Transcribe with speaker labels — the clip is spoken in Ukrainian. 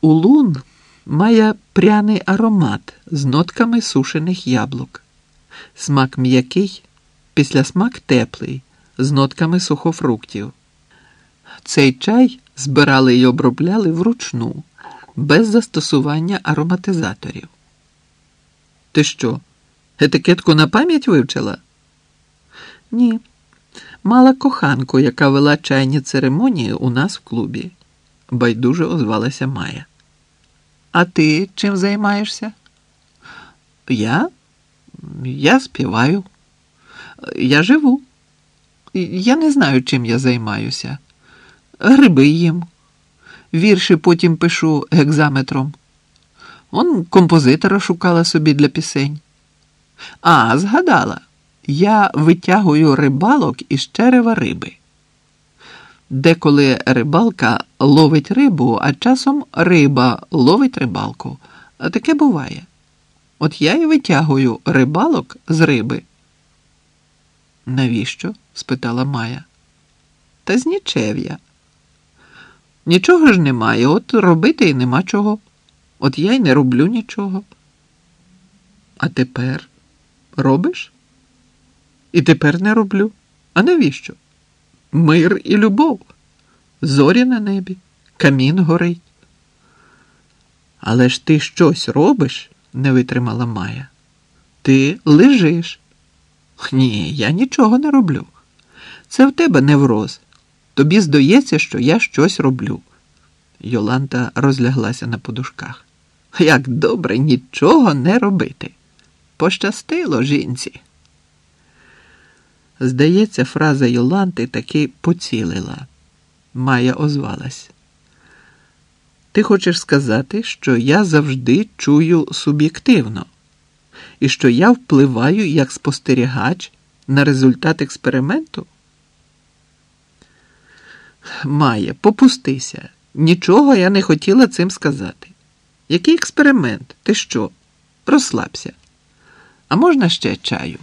Speaker 1: улун має пряний аромат з нотками сушених яблук. Смак м'який, післясмак теплий, з нотками сухофруктів. Цей чай збирали і обробляли вручну, без застосування ароматизаторів. Ти що, етикетку на пам'ять вивчила? Ні. Мала коханку, яка вела чайні церемонії у нас в клубі. Байдуже озвалася Майя. А ти чим займаєшся? Я? Я співаю. Я живу. Я не знаю, чим я займаюся. Гриби їм. Вірші потім пишу гекзаметром. Он композитора шукала собі для пісень. А, згадала, я витягую рибалок із черева риби. Деколи рибалка ловить рибу, а часом риба ловить рибалку. Таке буває. От я і витягую рибалок з риби. Навіщо? спитала Майя. Та з нічев'я. Нічого ж немає, от робити і нема чого. От я й не роблю нічого. А тепер робиш? І тепер не роблю. А навіщо? Мир і любов, зорі на небі, камін горить. Але ж ти щось робиш, не витримала Майя. Ти лежиш. Ні, я нічого не роблю. Це в тебе невроз. Тобі здається, що я щось роблю. Йоланта розляглася на подушках. Як добре нічого не робити. Пощастило жінці. Здається, фраза Йоланти таки поцілила. Майя озвалась. Ти хочеш сказати, що я завжди чую суб'єктивно, і що я впливаю як спостерігач на результат експерименту? Майя, попустися. Нічого я не хотіла цим сказати. Який експеримент? Ти що? Розслабся. А можна ще чаю?